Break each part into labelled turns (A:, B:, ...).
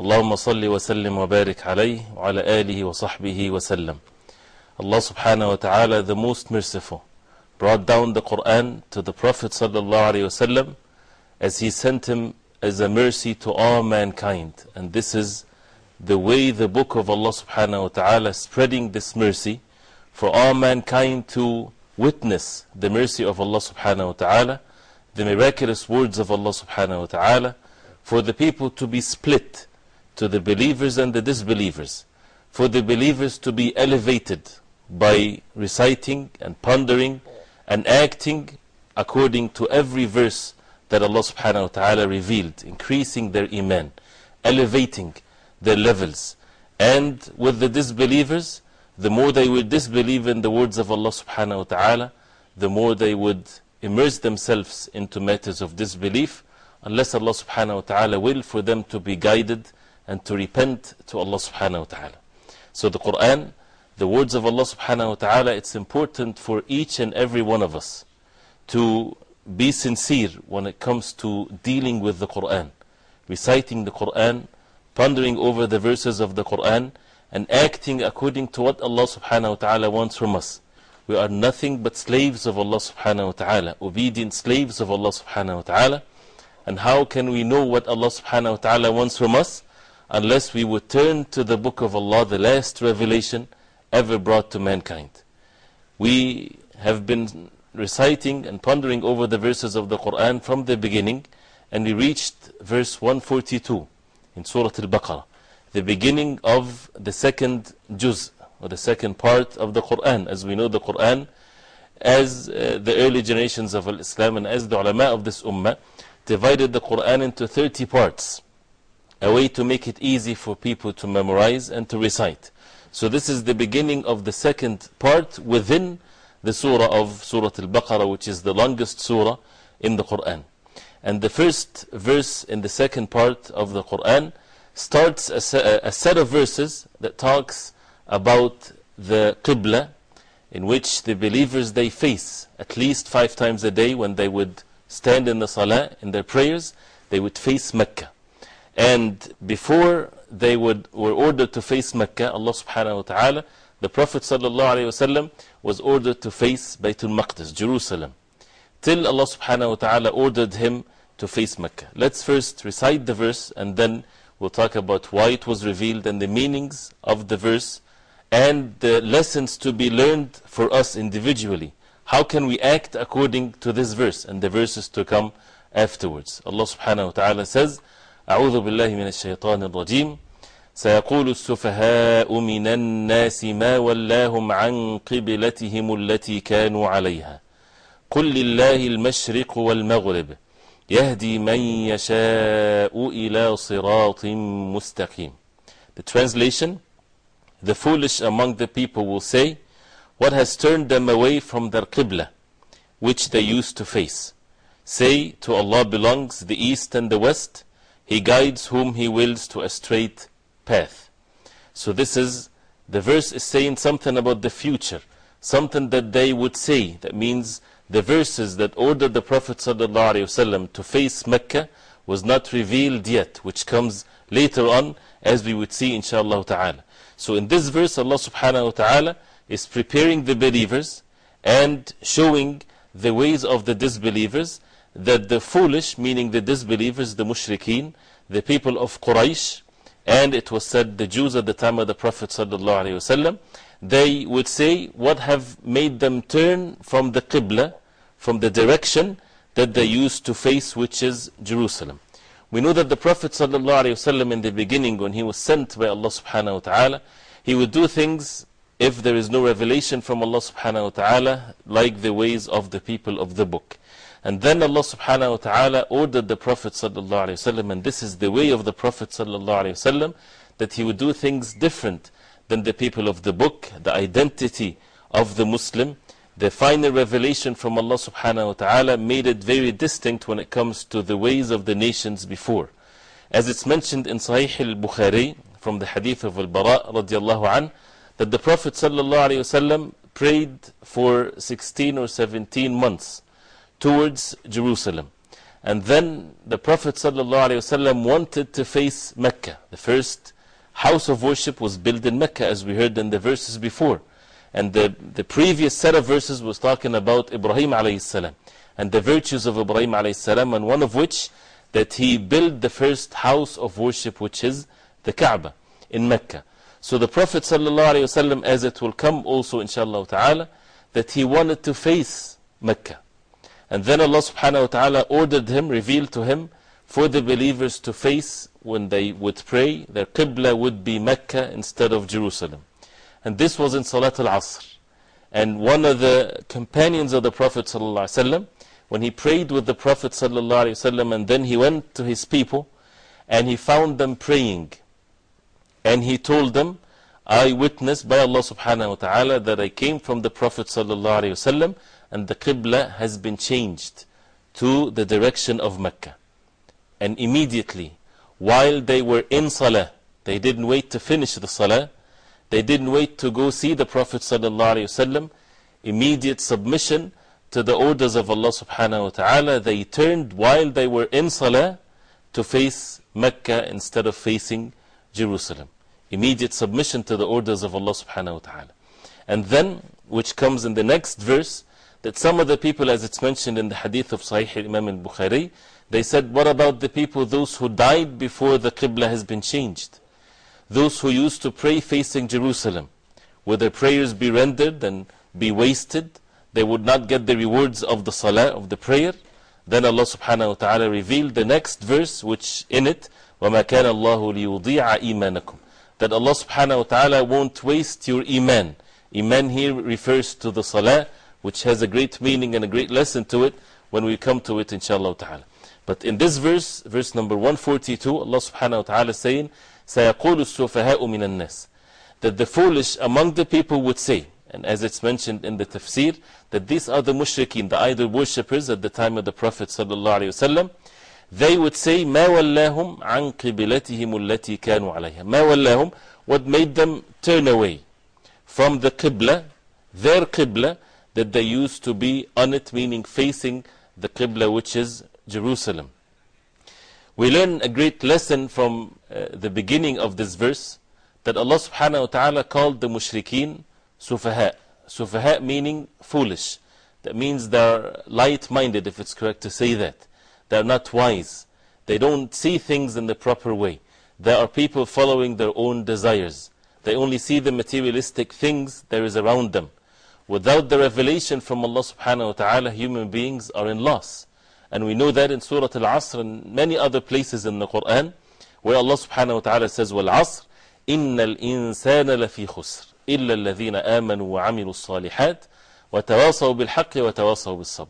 A: اللهم صل وسلم وبارك عليه وعلى آله وصحبه وسلم subhanahu wa ta'ala the most merciful brought down the Quran to the Prophet sallallahu alayhi wasallam as he sent him as a mercy to all mankind and this is the way the book of Allah subhanahu wa ta'ala spreading this mercy for all mankind to witness the mercy of Allah subhanahu wa ta'ala the miraculous words of Allah subhanahu wa ta'ala for the people to be split to the believers and the disbelievers for the believers to be elevated by reciting and pondering and acting according to every verse that Allah subhanahu wa ta'ala revealed, increasing their iman, elevating their levels. And with the disbelievers, the more they would disbelieve in the words of Allah subhanahu wa ta'ala, the more they would immerse themselves into matters of disbelief, unless Allah subhanahu wa ta'ala will for them to be guided and to repent to Allah subhanahu wa ta'ala. So the Quran, the words of Allah subhanahu wa ta'ala, it's important for each and every one of us to be sincere when it comes to dealing with the Quran, reciting the Quran, pondering over the verses of the Quran, and acting according to what Allah subhanahu wa ta'ala wants from us. We are nothing but slaves of Allah subhanahu wa ta'ala, obedient slaves of Allah subhanahu wa ta'ala. And how can we know what Allah subhanahu wa ta'ala wants from us? Unless we would turn to the book of Allah, the last revelation ever brought to mankind. We have been reciting and pondering over the verses of the Quran from the beginning, and we reached verse 142 in Surah Al Baqarah, the beginning of the second juz, or the second part of the Quran. As we know, the Quran, as uh, the early generations of Islam and as the ulama of this ummah, divided the Quran into 30 parts, a way to make it easy for people to memorize and to recite. So, this is the beginning of the second part within the surah of Surah Al Baqarah, which is the longest surah in the Quran. And the first verse in the second part of the Quran starts a, a set of verses that talks about the Qibla, in which the believers they face at least five times a day when they would stand in the Salah, in their prayers, they would face Mecca. And before they would, were ordered to face Mecca, Allah subhanahu wa ta'ala, the Prophet sallallahu alayhi wa was ordered to face Baytul Maqdis, Jerusalem, till Allah subhanahu wa ta'ala ordered him to face Mecca. Let's first recite the verse and then we'll talk about why it was revealed and the meanings of the verse and the lessons to be learned for us individually. How can we act according to this verse and the verses to come afterwards? Allah subhanahu wa ta'ala says, أعوذ بالله من الشيطان الرجيم سيقول السفهاء من الناس ما ولاهم عن قبلتهم التي كانوا عليها قل لله المشرق والمغرب يهدي من يشاء إلى صراط مستقيم The translation The foolish among the people will say What has turned them away from their Qibla which they used to face Say to Allah belongs the east and the west He guides whom He wills to a straight path. So, this is the verse is saying something about the future, something that they would say. That means the verses that ordered the Prophet ﷺ to face Mecca was not revealed yet, which comes later on, as we would see, inshaAllah ta'ala. So, in this verse, Allah subhanahu wa ta'ala is preparing the believers and showing the ways of the disbelievers that the foolish, meaning the disbelievers, the mushrikeen, the people of Quraysh, and it was said the Jews at the time of the Prophet ﷺ, they would say what have made them turn from the Qibla, from the direction that they used to face, which is Jerusalem. We know that the Prophet ﷺ in the beginning, when he was sent by Allah subhanahu wa ta'ala, he would do things if there is no revelation from Allah subhanahu wa ta'ala, like the ways of the people of the book. And then Allah subhanahu wa ta'ala ordered the Prophet ﷺ, and this is the way of the Prophet ﷺ, that he would do things different than the people of the book, the identity of the Muslim. The final revelation from Allah subhanahu wa ta'ala made it very distinct when it comes to the ways of the nations before. As it's mentioned in Sahih al Bukhari, from the hadith of Al Bara radiallahu an, that the Prophet sallallahu alayhi wasallam prayed for 16 or 17 months towards Jerusalem. And then the Prophet wasallam wanted to face Mecca. The first house of worship was built in Mecca, as we heard in the verses before. And the, the previous set of verses was talking about Ibrahim salam and the virtues of Ibrahim salam, and one of which that he built the first house of worship, which is the Kaaba in Mecca. So the Prophet ﷺ, as it will come also, inshaAllah ta'ala, that he wanted to face Mecca. And then Allah subhanahu wa ta'ala ordered him, revealed to him, for the believers to face when they would pray, their Qibla would be Mecca instead of Jerusalem. And this was in Salat al Asr. And one of the companions of the Prophet, ﷺ, when he prayed with the Prophet, ﷺ, and then he went to his people and he found them praying. And he told them, I witnessed by Allah subhanahu wa ta'ala that I came from the Prophet sallallahu alayhi wa and the Qibla has been changed to the direction of Mecca. And immediately, while they were in Salah, they didn't wait to finish the Salah, they didn't wait to go see the Prophet ﷺ, immediate submission to the orders of Allah subhanahu wa ta'ala, they turned while they were in Salah to face Mecca instead of facing Jerusalem. Immediate submission to the orders of Allah subhanahu wa ta'ala. And then, which comes in the next verse, that some of the people, as it's mentioned in the hadith of Sahih Imam al Bukhari, they said, What about the people, those who died before the Qibla has been changed? Those who used to pray facing Jerusalem. Would their prayers be rendered and be wasted? They would not get the rewards of the salah, of the prayer. Then Allah subhanahu wa ta'ala revealed the next verse, which in it, وَمَا كَانَ اللَّهُ لِيُضِيعَ إِيمَانَكُمْ That Allah subhanahu wa ta'ala won't waste your iman. Iman here refers to the salah, which has a great meaning and a great lesson to it when we come to it, inshaAllah ta'ala. But in this verse, verse number 142, Allah subhanahu wa ta'ala is saying, سَيَقُولُ السُّفَهَاءُ مِنَ النَّاسِ That the foolish among the people would say, and as it's mentioned in the tafsir, that these are the mushrikeen, the idol worshippers at the time of the Prophet sallallahu alayhi wasallam. They would say, مَا وَلَّاهُمْ عَنْ قِبِلَتِهِمُ الَّتِي كَانُوا عَلَيْهَا مَا وَلَّاهُمْ What made them turn away from the Qibla, their Qibla, that they used to be on it, meaning facing the Qibla, which is Jerusalem. We learn a great lesson from uh, the beginning of this verse that Allah subhanahu wa ta'ala called the mushrikeen sufaha. Sufaha meaning foolish. That means they're light minded, if it's correct to say that. They're not wise. They don't see things in the proper way. There are people following their own desires. They only see the materialistic things there is around them. Without the revelation from Allah subhanahu wa ta'ala, human beings are in loss. And we know that in Surah Al Asr and many other places in the Quran, where Allah subhanahu wa ta'ala says, وَالْعَصْرِ إِنَّ الْإِنسَانَ لَفِي خُسْرٍ إِلَّا الَّذِينَ آمَنوا وَعَمِلُوا الصَّالِحَاتِ وَتَوَاصَوْا بِالْحَقِّ وَتَوَاصَوْا بِالصَّبْرِ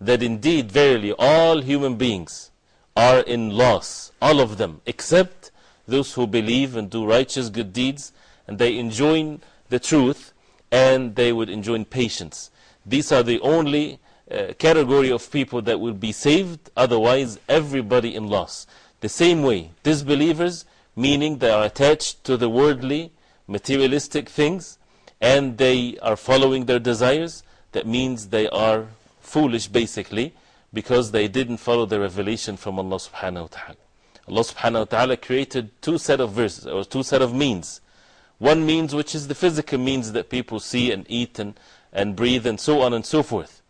A: That indeed, verily, all human beings are in loss, all of them, except those who believe and do righteous good deeds, and they enjoy the truth, and they would enjoy patience. These are the only uh, category of people that will be saved, otherwise, everybody in loss. The same way, disbelievers, meaning they are attached to the worldly, materialistic things, and they are following their desires, that means they are foolish basically, because they didn't follow the revelation from Allah subhanahu wa ta'ala. Allah subhanahu wa ta'ala created two set of verses, or two set of means. One means which is the physical means that people see and eat and, and breathe and so on and so forth.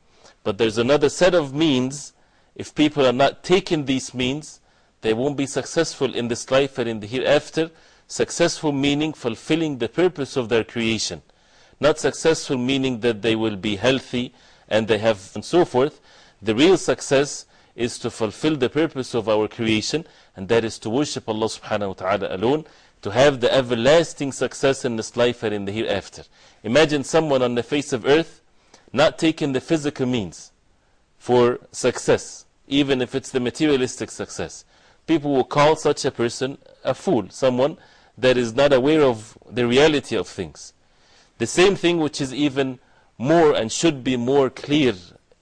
A: But there's another set of means, if people are not taking these means, they won't be successful in this life and in the hereafter. Successful meaning fulfilling the purpose of their creation. Not successful meaning that they will be healthy and they have and so forth. The real success is to fulfill the purpose of our creation, and that is to worship Allah subhanahu wa ta'ala alone, to have the everlasting success in this life and in the hereafter. Imagine someone on the face of earth not taking the physical means for success, even if it's the materialistic success. People will call such a person a fool, someone that is not aware of the reality of things. The same thing which is even more and should be more clear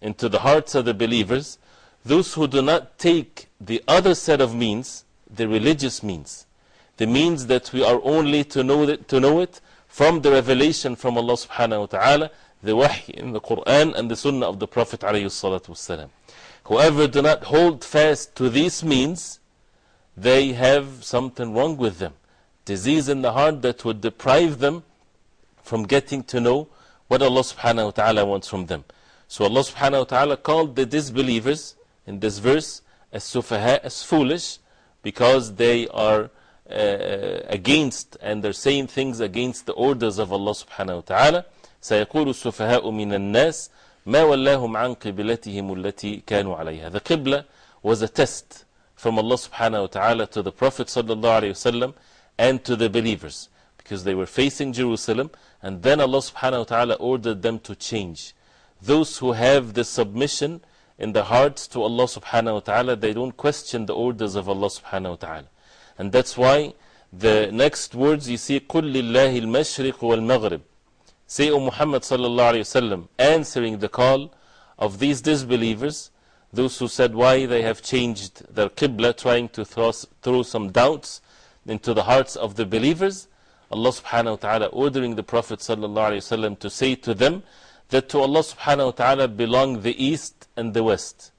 A: into the hearts of the believers, those who do not take the other set of means, the religious means, the means that we are only to know, that, to know it from the revelation from Allah subhanahu wa ta'ala, the wahy in the Quran and the sunnah of the Prophet alayhi salatu wasalam. Whoever do not hold fast to these means, they have something wrong with them. Disease in the heart that would deprive them from getting to know what Allah subhanahu wa ta'ala wants from them. So Allah subhanahu wa ta'ala called the disbelievers in this verse as sufaha, as foolish, because they are against and they're saying things against the orders of Allah subhanahu wa ta'ala. سيقول السفهاء من الناس ما ولاهم عن قبلتهم التي كانوا عليها. The Qibla was a test from Allah subhanahu wa ta'ala to the Prophet sallallahu alayhi wasallam and to the believers because they were facing Jerusalem and then Allah subhanahu wa ta'ala ordered them to change. Those who have the submission in the hearts to Allah subhanahu wa ta'ala, they don't question the orders of Allah subhanahu wa ta'ala. And that's why the next words you see, قُلْ لِلَّهِ الْمَشْرِقُ وَالْمَغْرِبِ Say, O Muhammad sallallahu alayhi wasallam, answering the call of these disbelievers, those who said why they have changed their Qibla, trying to throw, throw some doubts into the hearts of the believers. Allah subhanahu wa ta'ala ordering the Prophet sallallahu alayhi wasallam to say to them that to Allah subhanahu wa ta'ala belong the east and the west.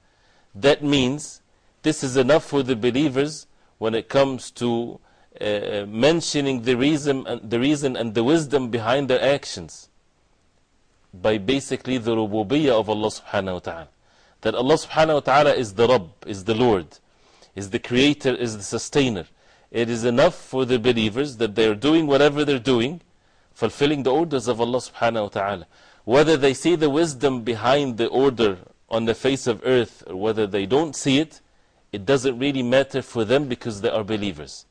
A: That means this is enough for the believers when it comes to uh, mentioning the reason, and the reason and the wisdom behind their actions by basically the rububiyyah of Allah subhanahu wa ta'ala. That Allah subhanahu wa ta'ala is the Rabb, is the Lord, is the Creator, is the Sustainer. It is enough for the believers that they are doing whatever they're doing, fulfilling the orders of Allah subhanahu wa ta'ala. Whether they see the wisdom behind the order on the face of earth or whether they don't see it, it doesn't really matter for them because they are believers.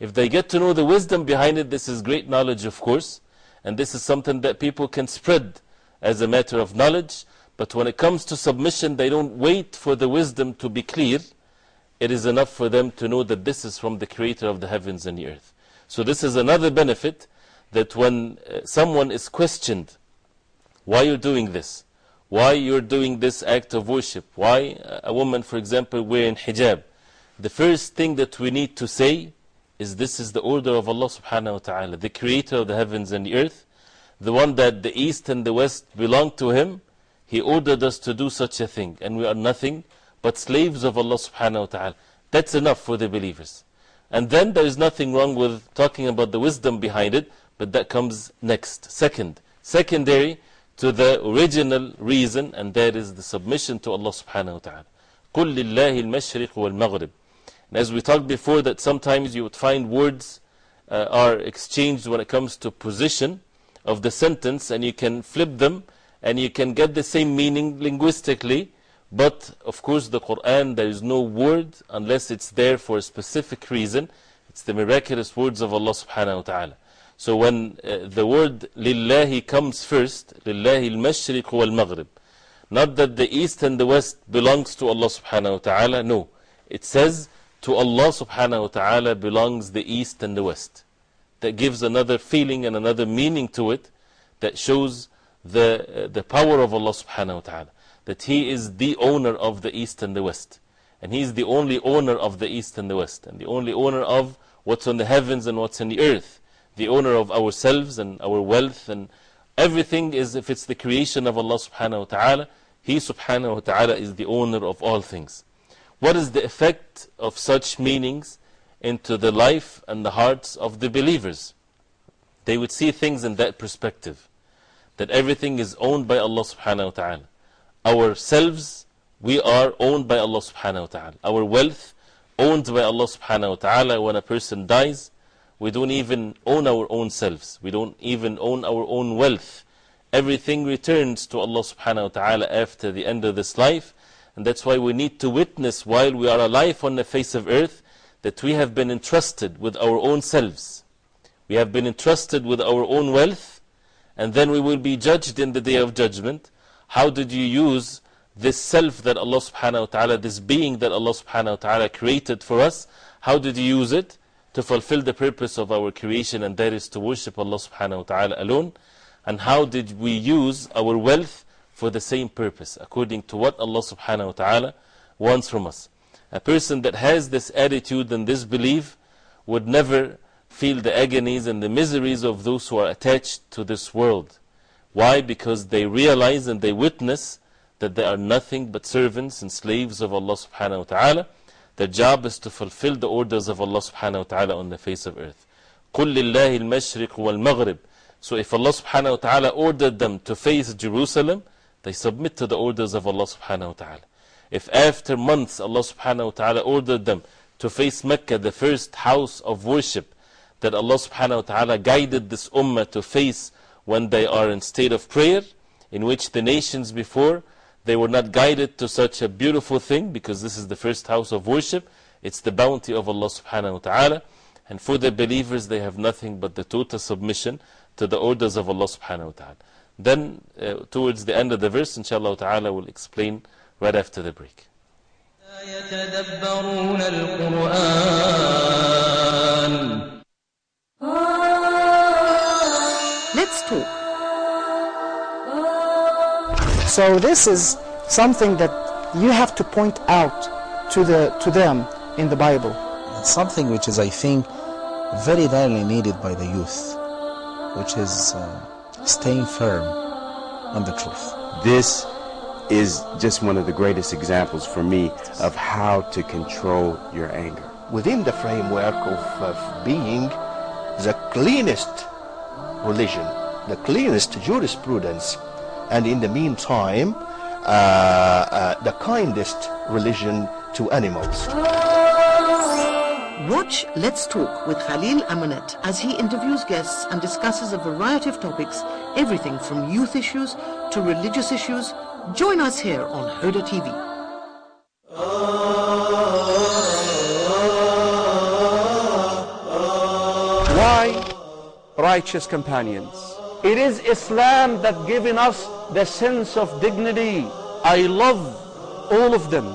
A: If they get to know the wisdom behind it, this is great knowledge, of course, and this is something that people can spread as a matter of knowledge. But when it comes to submission, they don't wait for the wisdom to be clear. It is enough for them to know that this is from the Creator of the heavens and the earth. So, this is another benefit that when uh, someone is questioned, why are you're doing this, why you're doing this act of worship, why a woman, for example, wearing hijab, the first thing that we need to say is this is the order of Allah subhanahu wa ta'ala, the creator of the heavens and the earth, the one that the east and the west belong to him. He ordered us to do such a thing, and we are nothing but slaves of Allah subhanahu wa ta'ala. That's enough for the believers. And then there is nothing wrong with talking about the wisdom behind it, but that comes next. Second, secondary to the original reason, and that is the submission to Allah subhanahu wa ta'ala. قُلْ لِلَّهِ الْمَشْرِقُ وَالْمَغْرِبِ and as we talked before, that sometimes you would find words uh, are exchanged when it comes to position of the sentence, and you can flip them and you can get the same meaning linguistically. But of course, the Quran, there is no word unless it's there for a specific reason. It's the miraculous words of Allah subhanahu wa ta'ala. So when uh, the word lillahi comes first, lillahi al-mashriq wal-maghrib, not that the east and the west belongs to Allah subhanahu wa ta'ala, no. It says to Allah subhanahu wa ta'ala belongs the east and the west. That gives another feeling and another meaning to it that shows the, uh, the power of Allah subhanahu wa ta'ala. That He is the owner of the east and the west. And He is the only owner of the east and the west. And the only owner of what's on the heavens and what's in the earth. The owner of ourselves and our wealth and everything is, if it's the creation of Allah subhanahu wa ta'ala, He subhanahu wa ta'ala is the owner of all things. What is the effect of such meanings into the life and the hearts of the believers? They would see things in that perspective that everything is owned by Allah subhanahu wa ta'ala. Ourselves, we are owned by Allah subhanahu wa ta'ala. Our wealth, owned by Allah subhanahu wa ta'ala. When a person dies, we don't even own our own selves. We don't even own our own wealth. Everything returns to Allah subhanahu wa ta'ala after the end of this life. And that's why we need to witness while we are alive on the face of earth that we have been entrusted with our own selves. We have been entrusted with our own wealth, and then we will be judged in the day of judgment. How did you use this self that Allah subhanahu wa ta'ala, this being that Allah subhanahu wa ta'ala created for us? How did you use it to fulfill the purpose of our creation, and that is to worship Allah subhanahu wa ta'ala alone? And how did we use our wealth for the same purpose, according to what Allah subhanahu wa ta'ala wants from us? A person that has this attitude and this belief would never feel the agonies and the miseries of those who are attached to this world. Why? Because they realize and they witness that they are nothing but servants and slaves of Allah subhanahu wa ta'ala. Their job is to fulfill the orders of Allah subhanahu wa ta'ala on the face of earth. قُلْ لِلَّهِ الْمَشْرِقُ وَالْمَغْرِبِ So if Allah subhanahu wa ta'ala ordered them to face Jerusalem, they submit to the orders of Allah subhanahu wa ta'ala. If after months Allah subhanahu wa ta'ala ordered them to face Mecca, the first house of worship that Allah subhanahu wa ta'ala guided this ummah to face when they are in state of prayer, in which the nations before they were not guided to such a beautiful thing because this is the first house of worship. It's the bounty of Allah subhanahu wa ta'ala. And for the believers, they have nothing but the total submission to the orders of Allah subhanahu wa ta'ala. Then, uh, towards the end of the verse, inshallah ta'ala, will explain right after the break.
B: Let's talk so this is something that you have to point out to, the, to them in the Bible.
C: something which is, I think, very rarely needed by the youth, which is uh, staying firm on the truth.
D: This is just one of the greatest examples for me of how to control your anger.
E: within the framework of, of being the cleanest religion, the cleanest jurisprudence, and in the meantime, uh, uh, the kindest religion to animals.
B: Watch Let's Talk with Khalil Amanet as he interviews guests and discusses a variety of topics, everything from youth issues to religious issues. Join us here on Huda TV.
F: Why righteous companions? It is Islam that given us the sense of dignity. I love all of them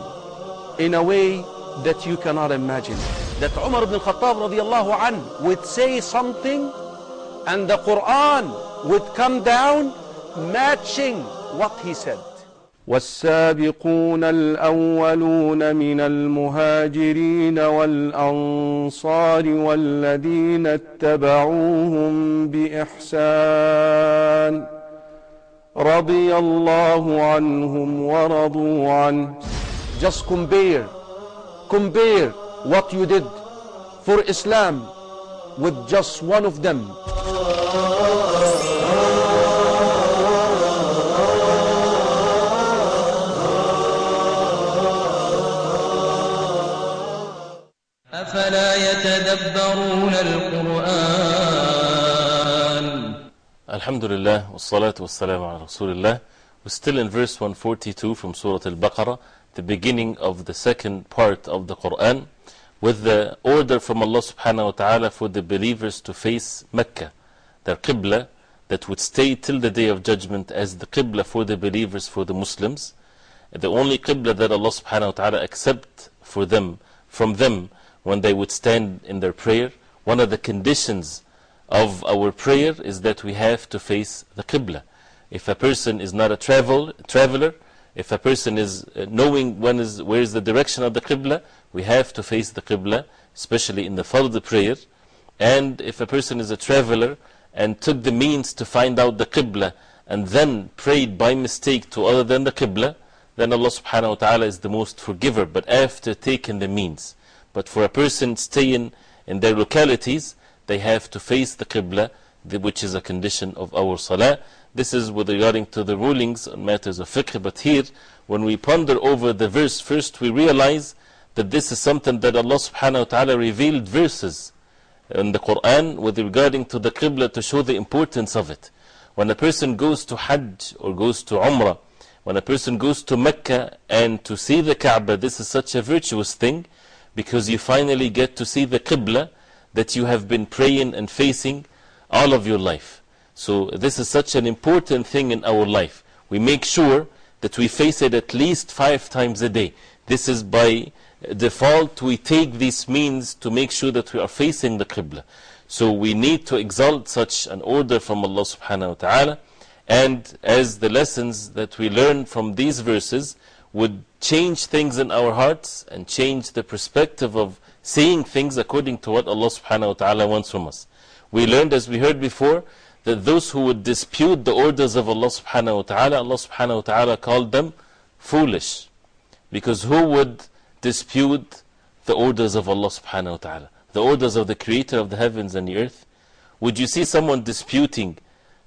F: in a way that you cannot imagine. That Umar ibn Khattab radiallahu anh would say something and the Quran would come down matching what he said. والسابقون الأولون من المهاجرين والأنصار والذين اتبعوهم بإحسان رضي الله عنهم ورضوا عنه Just compare, compare what you did for Islam with just one of them.
G: أفلا يتدبرون القرآن
A: Alhamdulillah, wassalatu wassalamu ala Rasulillah. We're still in verse 142 from Surah Al Baqarah, the beginning of the second part of the Quran, with the order from Allah subhanahu wa ta'ala for the believers to face Mecca, their Qibla, that would stay till the day of judgment as the Qibla for the believers, for the Muslims. The only Qibla that Allah subhanahu wa ta'ala accept for them, from them when they would stand in their prayer. One of the conditions of our prayer is that we have to face the Qibla. If a person is not a travel, traveler, if a person is uh, knowing when is, where is the direction of the Qibla, we have to face the Qibla, especially in the Fard prayer. And if a person is a traveler and took the means to find out the Qibla and then prayed by mistake to other than the Qibla, then Allah subhanahu wa ta'ala is the most forgiver, but after taking the means. But for a person staying in their localities, they have to face the Qibla, which is a condition of our Salah. This is with regarding to the rulings on matters of fiqh, but here, when we ponder over the verse, first we realize that this is something that Allah subhanahu wa ta'ala revealed verses in the Quran with regarding to the Qibla to show the importance of it. When a person goes to Hajj or goes to Umrah, when a person goes to Mecca and to see the Kaaba, this is such a virtuous thing because you finally get to see the Qibla that you have been praying and facing all of your life. So, this is such an important thing in our life. We make sure that we face it at least five times a day. This is by default, we take these means to make sure that we are facing the Qibla. So, we need to exalt such an order from Allah subhanahu wa ta'ala. And as the lessons that we learn from these verses would change things in our hearts and change the perspective of seeing things according to what Allah subhanahu wa ta'ala wants from us. We learned, as we heard before, that those who would dispute the orders of Allah subhanahu wa ta'ala, Allah subhanahu wa ta'ala called them foolish. Because who would dispute the orders of Allah subhanahu wa ta'ala? The orders of the creator of the heavens and the earth? Would you see someone disputing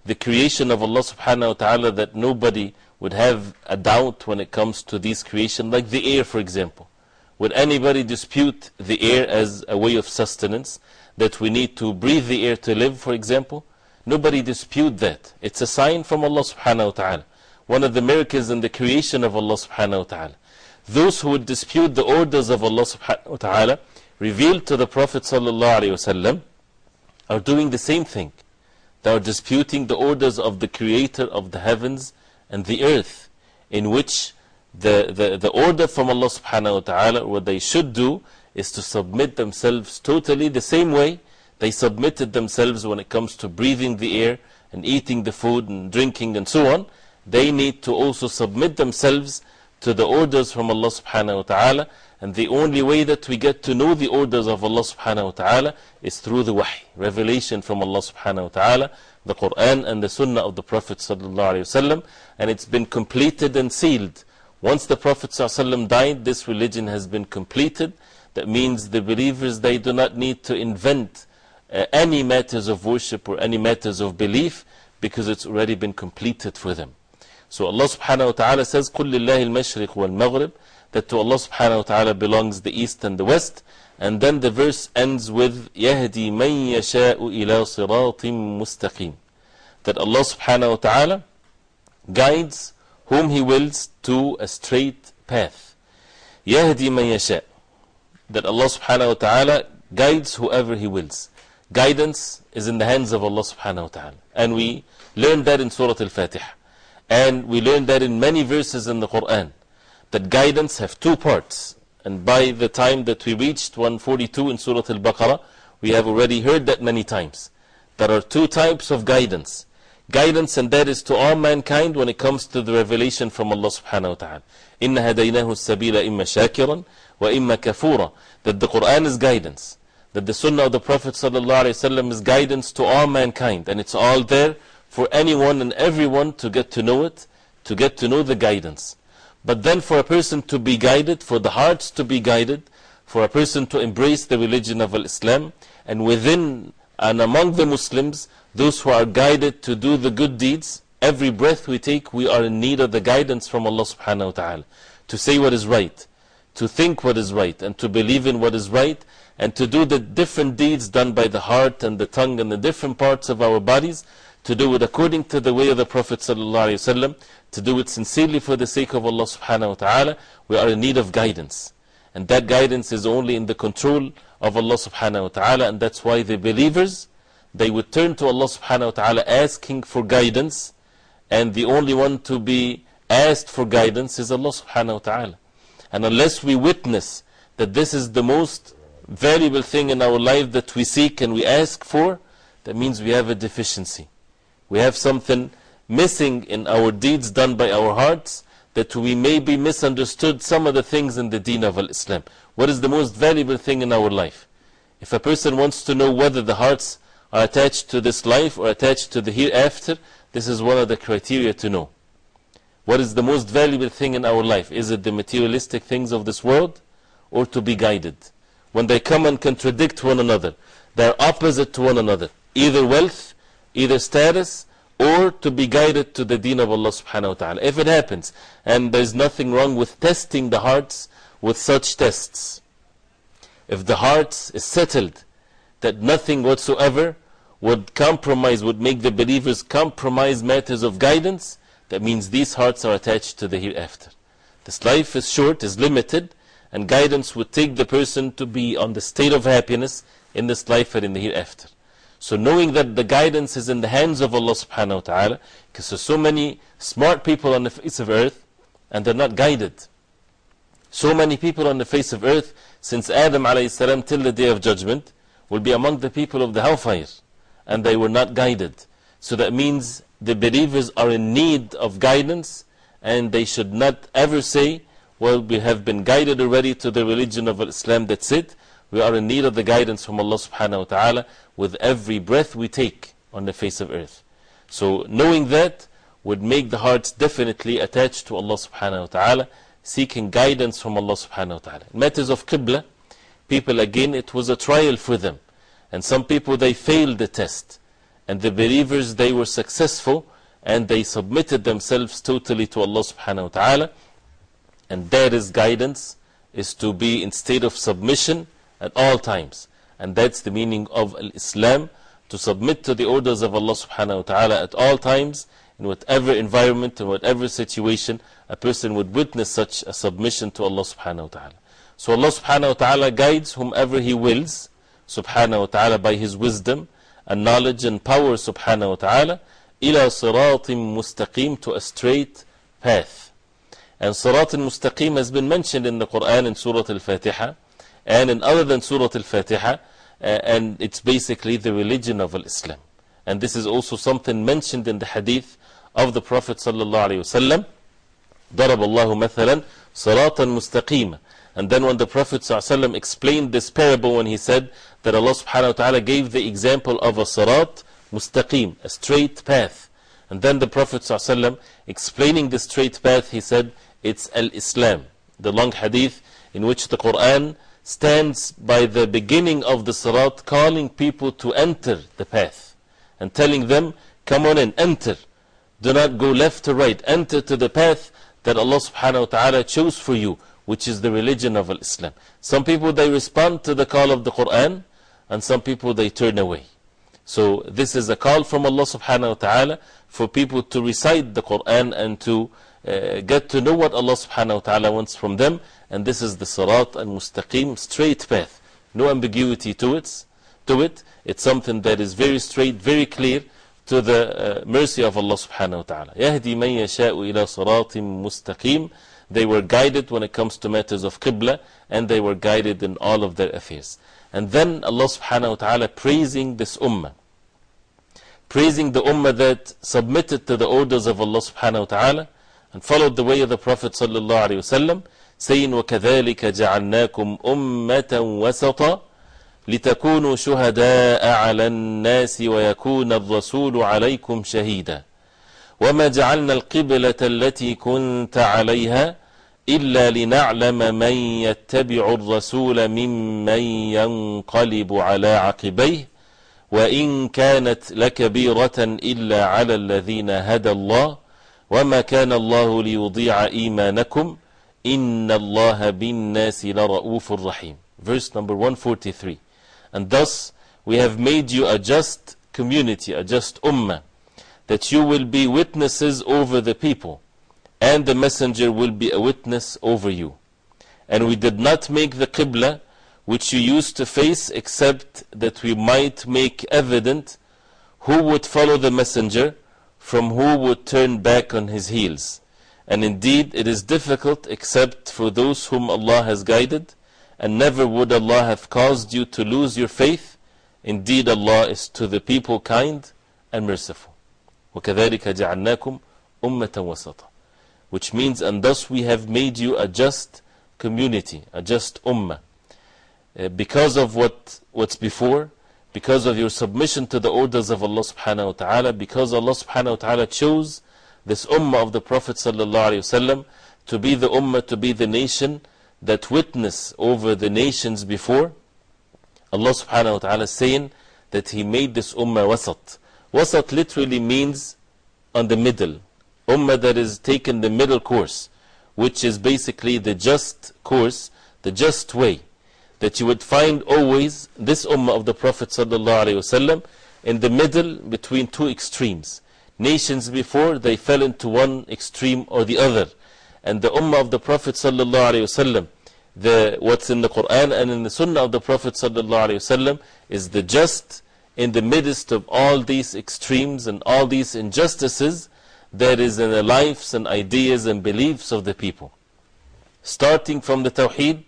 A: the creation of Allah subhanahu wa ta'ala that nobody would have a doubt when it comes to these creation, like the air, for example? Would anybody dispute the air as a way of sustenance? That we need to breathe the air to live, for example? Nobody dispute that. It's a sign from Allah subhanahu wa ta'ala. One of the miracles in the creation of Allah subhanahu wa ta'ala. Those who would dispute the orders of Allah subhanahu wa ta'ala revealed to the Prophet sallallahu alayhi wasallam are doing the same thing. They are disputing the orders of the Creator of the heavens and the earth, in which the, the, the order from Allah subhanahu wa ta'ala, what they should do is to submit themselves totally the same way they submitted themselves when it comes to breathing the air and eating the food and drinking and so on. They need to also submit themselves to the orders from Allah subhanahu wa ta'ala. And the only way that we get to know the orders of Allah subhanahu wa ta'ala is through the wahy, revelation from Allah subhanahu wa ta'ala, the Quran and the Sunnah of the Prophet sallallahu alayhi wasallam. And it's been completed and sealed. Once the Prophet sallallahu died, this religion has been completed. That means the believers, they do not need to invent uh, any matters of worship or any matters of belief because it's already been completed for them. So Allah subhanahu wa ta'ala says, قُلْ لِلَّهِ الْمَشْرِقُ وَالْمَغْرِبِ That to Allah subhanahu wa ta'ala belongs the east and the west. And then the verse ends with, يَهْدِي مَن يَشَاءُ إِلَى صِرَاطٍ مُسْتَقِيمٍ That Allah subhanahu wa ta'ala guides whom He wills to a straight path. يَهْدِي مَن يَشَاء That Allah subhanahu wa ta'ala guides whoever He wills. Guidance is in the hands of Allah subhanahu wa ta'ala. And we learn that in Surah Al-Fatiha. And we learn that in many verses in the Quran. That guidance have two parts. And by the time that we reached 142 in Surah Al-Baqarah, we have already heard that many times. There are two types of guidance. Guidance, and that is to all mankind when it comes to the revelation from Allah subhanahu wa ta'ala. إِنَّ هَدَيْنَاهُ السَّبِيلَ إِمَّا شَاكِرًا وَإِمَّا كَفُورًا That the Quran is guidance that the Sunnah of the Prophet ﷺ is guidance to all mankind, and it's all there for anyone and everyone to get to know it, to get to know the guidance. But then, for a person to be guided, for the hearts to be guided, for a person to embrace the religion of Islam, and within and among the Muslims, those who are guided to do the good deeds, every breath we take, we are in need of the guidance from Allah subhanahu wa ta'ala. To say what is right, to think what is right, and to believe in what is right, and to do the different deeds done by the heart and the tongue and the different parts of our bodies, to do it according to the way of the Prophet ﷺ, to do it sincerely for the sake of Allah subhanahu wa ta'ala, we are in need of guidance. And that guidance is only in the control of Allah subhanahu wa ta'ala, and that's why the believers, they would turn to Allah subhanahu wa ta'ala asking for guidance, and the only one to be asked for guidance is Allah subhanahu wa ta'ala. And unless we witness that this is the most valuable thing in our life that we seek and we ask for, that means we have a deficiency. We have something missing in our deeds done by our hearts that we may be misunderstood some of the things in the deen of Islam. What is the most valuable thing in our life? If a person wants to know whether the hearts are attached to this life or attached to the hereafter, this is one of the criteria to know. What is the most valuable thing in our life? Is it the materialistic things of this world or to be guided? when they come and contradict one another. They are opposite to one another. Either wealth, either status, or to be guided to the deen of Allah subhanahu wa ta'ala. If it happens, and there's nothing wrong with testing the hearts with such tests. If the heart is settled that nothing whatsoever would compromise, would make the believers compromise matters of guidance, that means these hearts are attached to the hereafter. This life is short, is limited, and guidance would take the person to be on the state of happiness in this life and in the hereafter. So knowing that the guidance is in the hands of Allah subhanahu wa ta'ala, because so many smart people on the face of earth, and they're not guided. So many people on the face of earth, since Adam alayhi salam till the day of judgment, will be among the people of the hellfire, and they were not guided. So that means the believers are in need of guidance, and they should not ever say, Well, we have been guided already to the religion of Islam, that's it. We are in need of the guidance from Allah subhanahu wa ta'ala with every breath we take on the face of earth. So, knowing that would make the hearts definitely attached to Allah subhanahu wa ta'ala, seeking guidance from Allah subhanahu wa ta'ala. In matters of Qibla, people again, it was a trial for them. And some people they failed the test. And the believers they were successful and they submitted themselves totally to Allah subhanahu wa ta'ala. And that is guidance, is to be in state of submission at all times. And that's the meaning of Islam, to submit to the orders of Allah subhanahu wa ta'ala at all times, in whatever environment, in whatever situation, a person would witness such a submission to Allah subhanahu wa ta'ala. So Allah subhanahu wa ta'ala guides whomever He wills, subhanahu wa ta'ala, by His wisdom and knowledge and power, subhanahu wa ta'ala, ila siratim mustaqim, to a straight path. And Sirat al-Mustaqim has been mentioned in the Quran in Surah Al-Fatiha and in other than Surah Al-Fatiha, uh, and it's basically the religion of Islam. And this is also something mentioned in the hadith of the Prophet sallallahu alaihi wasallam. ضرب الله مثلا صراطا مستقيما and then when the Prophet ﷺ explained this parable when he said that Allah subhanahu wa ta'ala gave the example of a sarat mustaqim, a straight path. And then the Prophet ﷺ explaining the straight path, he said, it's al-Islam. The long hadith in which the Quran stands by the beginning of the sarat calling people to enter the path and telling them, come on and enter. Do not go left or right. Enter to the path that Allah subhanahu wa ta'ala chose for you which is the religion of Islam. Some people they respond to the call of the Quran, and some people they turn away. So, this is a call from Allah subhanahu wa ta'ala for people to recite the Quran and to uh, get to know what Allah subhanahu wa ta'ala wants from them. And this is the Sirat al Mustaqim, straight path. No ambiguity to it. To it. It's something that is very straight, very clear to the uh, mercy of Allah subhanahu wa ta'ala. يهدي من يشاء إلى صراط مستقيم They were guided when it comes to matters of Qibla, and they were guided in all of their affairs. And then Allah subhanahu wa ta'ala praising this ummah. Praising the ummah that submitted to the orders of Allah subhanahu wa ta'ala and followed the way of the Prophet sallallahu alayhi wa sallam, saying, وَكَذَلِكَ جَعَلْنَاكُمْ أُمَّةً وَسَطًا لتكونوا شهداء على الناس ويكون الرسول عليكم شهيدا وما جعلنا القبلة التي كنت عليها إلا لنعلم من يتبع الرسول ممن ينقلب على عقبيه وإن كانت لكبيرة إلا على الذين هدى الله وما كان الله ليضيع إيمانكم إن الله بالناس لرؤوف رحيم. Verse number 143 And thus we have made you a just community, a just ummah that you will be witnesses over the people. and the messenger will be a witness over you. And we did not make the Qibla which you used to face except that we might make evident who would follow the messenger from who would turn back on his heels. And indeed, it is difficult except for those whom Allah has guided, and never would Allah have caused you to lose your faith. Indeed, Allah is to the people kind and merciful. وَكَذَلِكَ جَعَلْنَاكُمْ أُمَّةً وَسَطًا which means, and thus we have made you a just community, a just ummah. Uh, because of what, what's before, because of your submission to the orders of Allah subhanahu wa ta'ala, because Allah subhanahu wa ta'ala chose this ummah of the Prophet sallallahu alayhi wasallam to be the ummah, to be the nation that witness over the nations before. Allah subhanahu wa ta'ala is saying that He made this ummah wasat. Wasat literally means on the middle Ummah that is taken the middle course, which is basically the just course, the just way. that you would find always this ummah of the Prophet ﷺ in the middle between two extremes. Nations before, they fell into one extreme or the other. And the ummah of the Prophet ﷺ, the, what's in the Quran and in the Sunnah of the Prophet ﷺ is the just in the midst of all these extremes and all these injustices there is in the lives and ideas and beliefs of the people. Starting from the Tawheed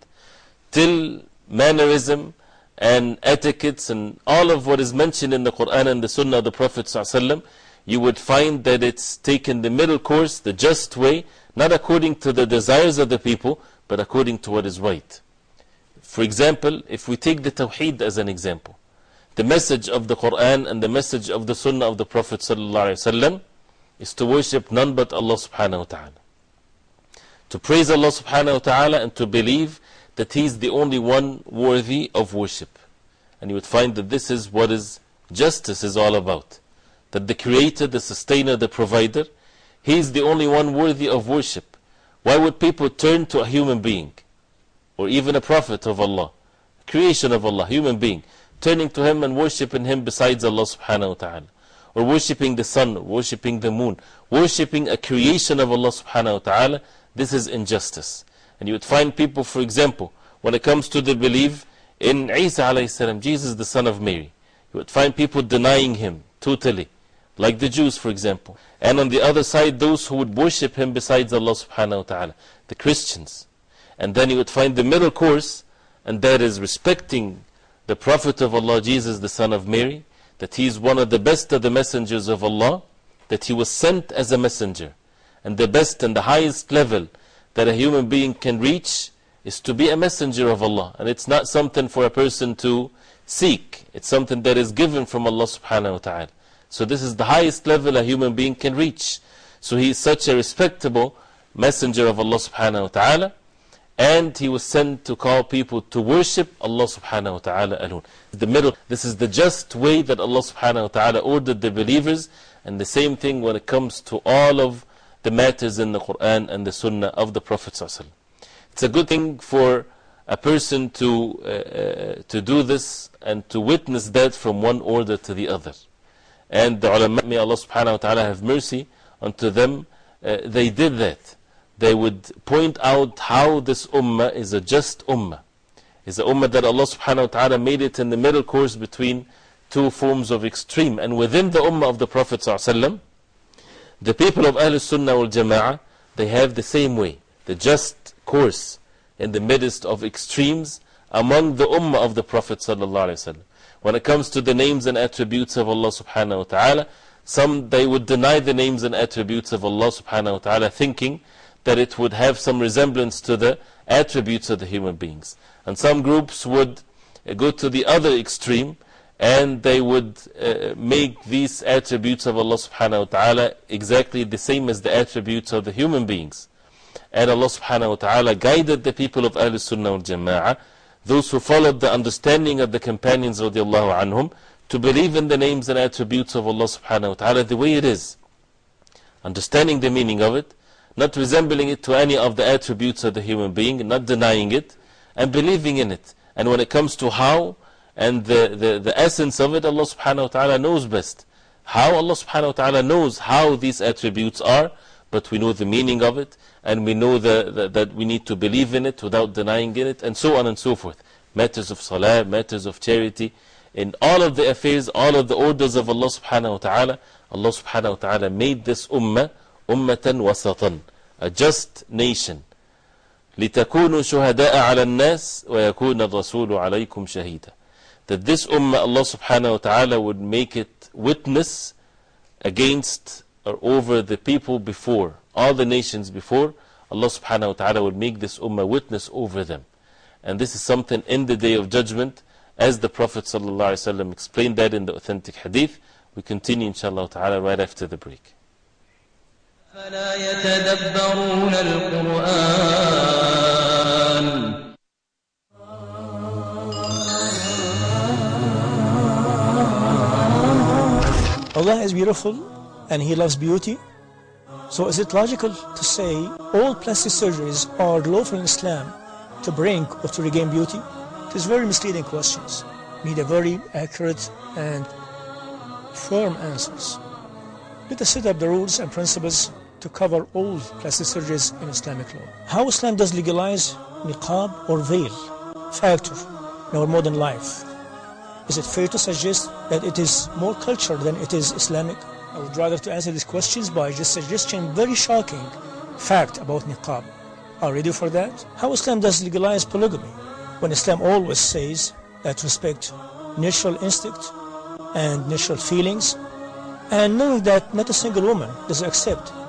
A: till mannerism and etiquettes and all of what is mentioned in the Quran and the Sunnah of the Prophet you would find that it's taken the middle course, the just way, not according to the desires of the people, but according to what is right. For example, if we take the Tawheed as an example, the message of the Quran and the message of the Sunnah of the Prophet ﷺ is to worship none but Allah subhanahu wa ta'ala. To praise Allah subhanahu wa ta'ala and to believe that He is the only one worthy of worship. And you would find that this is what is justice is all about. That the Creator, the Sustainer, the Provider, He is the only one worthy of worship. Why would people turn to a human being? Or even a prophet of Allah? Creation of Allah, human being. Turning to Him and worshipping Him besides Allah subhanahu wa ta'ala. Or worshipping the sun, worshipping the moon. Worshipping a creation of Allah subhanahu wa ta'ala. This is injustice. And you would find people, for example, when it comes to the belief in Isa alayhi salam, Jesus the son of Mary, you would find people denying him totally, like the Jews, for example. And on the other side, those who would worship him besides Allah subhanahu wa ta'ala, the Christians. And then you would find the middle course, and that is respecting the Prophet of Allah, Jesus the son of Mary, that he is one of the best of the messengers of Allah, that he was sent as a messenger, and the best and the highest level that a human being can reach is to be a messenger of Allah. And it's not something for a person to seek, it's something that is given from Allah subhanahu wa ta'ala. So, this is the highest level a human being can reach. So, he is such a respectable messenger of Allah subhanahu wa ta'ala. And he was sent to call people to worship Allah subhanahu wa ta'ala alone. The middle, this is the just way that Allah subhanahu wa ta'ala ordered the believers. And the same thing when it comes to all of the matters in the Quran and the Sunnah of the Prophet. It's a good thing for a person to, uh, uh, to do this and to witness that from one order to the other. And the ulama, may Allah subhanahu wa ta'ala have mercy unto them, uh, they did that. They would point out how this ummah is a just ummah. It's a ummah that Allah subhanahu wa ta'ala made it in the middle course between two forms of extreme. And within the ummah of the Prophet sallallahu the people of Ahl Sunnah wal Jama'ah, they have the same way, the just course in the midst of extremes among the Ummah of the Prophet. ﷺ. When it comes to the names and attributes of Allah subhanahu wa ta'ala, some they would deny the names and attributes of Allah subhanahu wa ta'ala, thinking that it would have some resemblance to the attributes of the human beings. And some groups would go to the other extreme and they would uh, make these attributes of Allah subhanahu wa ta'ala exactly the same as the attributes of the human beings. And Allah subhanahu wa ta'ala guided the people of Ahl Sunnah wal Jama'ah, those who followed the understanding of the companions radiallahu anhum, to believe in the names and attributes of Allah subhanahu wa ta'ala the way it is. Understanding the meaning of it, not resembling it to any of the attributes of the human being, not denying it, and believing in it. And when it comes to how, and the, the, the essence of it, Allah subhanahu wa ta'ala knows best. How Allah subhanahu wa ta'ala knows how these attributes are, but we know the meaning of it, and we know the, the, that we need to believe in it without denying in it, and so on and so forth. Matters of salah, matters of charity, in all of the affairs, all of the orders of Allah subhanahu wa ta'ala, Allah subhanahu wa ta'ala made this ummah ummatan wasatan, a just nation. لتكونوا شهداء على الناس ويكون الرسول عليكم شهيدا that this ummah, Allah subhanahu wa ta'ala would make it witness against or over the people before, all the nations before, Allah subhanahu wa ta'ala would make this ummah witness over them. And this is something in the day of judgment, as the Prophet ﷺ explained that in the authentic hadith. We continue inshallah ta'ala right after the break.
G: فلا يتدبرون القرآن
H: Allah is beautiful and He loves beauty. So is it logical to say all plastic surgeries are lawful in Islam to bring or to regain beauty? It is very misleading questions. Need a very accurate and firm answers. Let us set up the rules and principles to cover all plastic surgeries in Islamic law. How Islam does legalize niqab or veil factor in our modern life? Is it fair to suggest that it is more cultural than it is Islamic? I would rather to answer these questions by just suggesting very shocking fact about niqab. Are you ready for that? How Islam does legalize polygamy when Islam always says that respect natural instinct and natural feelings and knowing that not a single woman does accept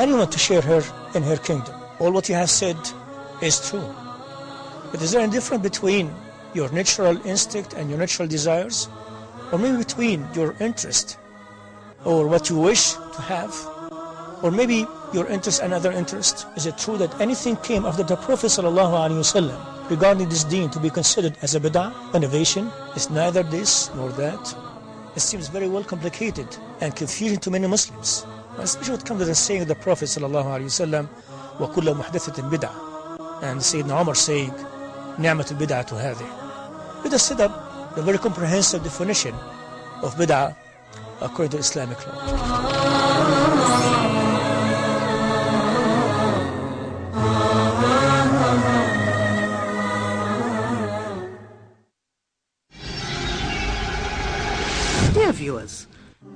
H: anyone to share her in her kingdom. All what you have said is true. But is there any difference between your natural instinct and your natural desires? Or maybe between your interest or what you wish to have? Or maybe your interest and other interest? Is it true that anything came after the Prophet ﷺ regarding this deen to be considered as a bid'ah, innovation? It's neither this nor that. It seems very well complicated and confusing to many Muslims Especially when it comes to the saying of the Prophet ﷺ, وَكُلَّ مُحْدَثَةٍ بِدْعَةٍ And Sayyidina Umar saying, نعمة البدعة هذه. Let us set up the very comprehensive definition of bid'ah according to Islamic law.
B: Dear viewers,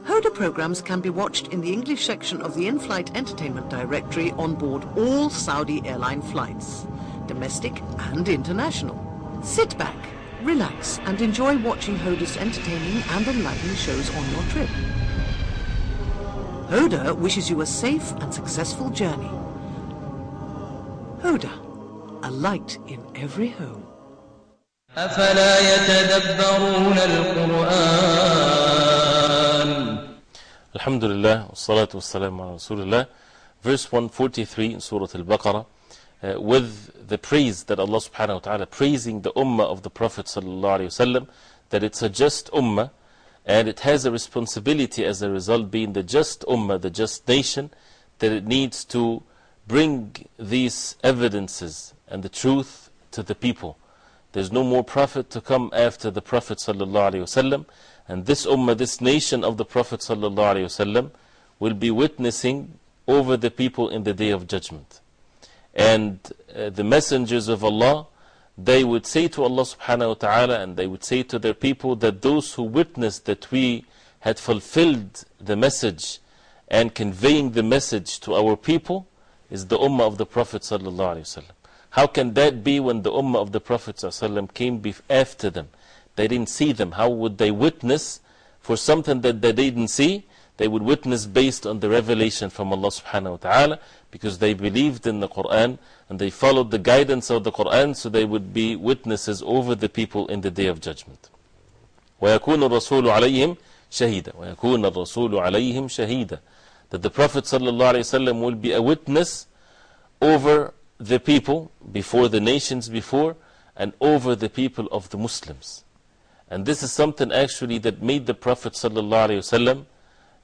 B: Huda programs can be watched in the English section of the in-flight entertainment directory on board all Saudi airline flights, domestic and international. Sit back, relax and enjoy watching Huda's entertaining and enlightening shows on your trip. Huda wishes you a safe and successful journey. Huda, a light in every home.
G: أفلا يتدبرون القرآن
A: Alhamdulillah, wassalatu wassalamu ala Rasulullah. Verse 143 in Surah Al-Baqarah, uh, with the praise that Allah subhanahu wa ta'ala praising the ummah of the Prophet sallallahu alayhi wasallam, that it's a just ummah, and it has a responsibility as a result being the just ummah, the just nation, that it needs to bring these evidences and the truth to the people. There's no more prophet to come after the Prophet sallallahu alayhi wasallam, and this ummah, this nation of the Prophet wasallam, will be witnessing over the people in the day of judgment. And uh, the messengers of Allah, they would say to Allah subhanahu wa ta'ala, and they would say to their people that those who witnessed that we had fulfilled the message and conveying the message to our people is the ummah of the Prophet wasallam. How can that be when the ummah of the Prophet ﷺ came after them? They didn't see them. How would they witness for something that they didn't see? They would witness based on the revelation from Allah subhanahu wa ta'ala because they believed in the Quran and they followed the guidance of the Quran so they would be witnesses over the people in the day of judgment. ويكون الرسول عليهم شهيدا ويكون الرسول عليهم شهيدا that the Prophet sallallahu alayhi wasallam will be a witness over the people before the nations before and over the people of the Muslims. And this is something actually that made the Prophet ﷺ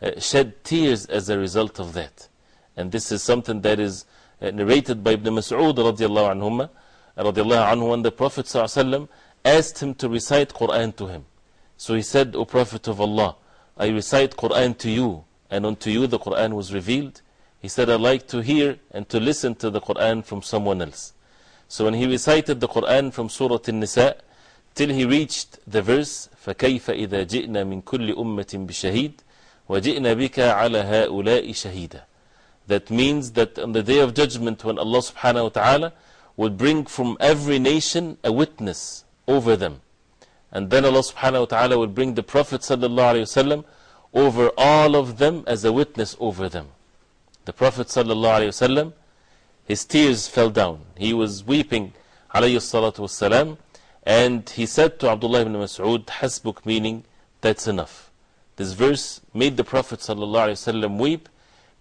A: uh, shed tears as a result of that. And this is something that is uh, narrated by Ibn Mas'ud radiallahu radiallahu anhu, when the Prophet ﷺ asked him to recite Quran to him. So he said, O Prophet of Allah, I recite Quran to you, and unto you the Quran was revealed. He said, I like to hear and to listen to the Quran from someone else. So when he recited the Quran from Surah An-Nisa, till he reached the verse, فَكَيْفَ إِذَا جِئْنَا مِن كُلِّ أُمَّةٍ بِشَهِيدٍ وَجِئْنَا بِكَ عَلَى هَؤُلَاءِ شَهِيدًا That means that on the day of judgment when Allah subhanahu wa ta'ala will bring from every nation a witness over them. And then Allah subhanahu wa ta'ala will bring the Prophet sallallahu alayhi wa sallam over all of them as a witness over them. The Prophet sallallahu alayhi wa sallam, his tears fell down. He was weeping alayhi salatu wasalam, And he said to Abdullah ibn Mas'ud, Hasbuk, meaning, that's enough. This verse made the Prophet ﷺ weep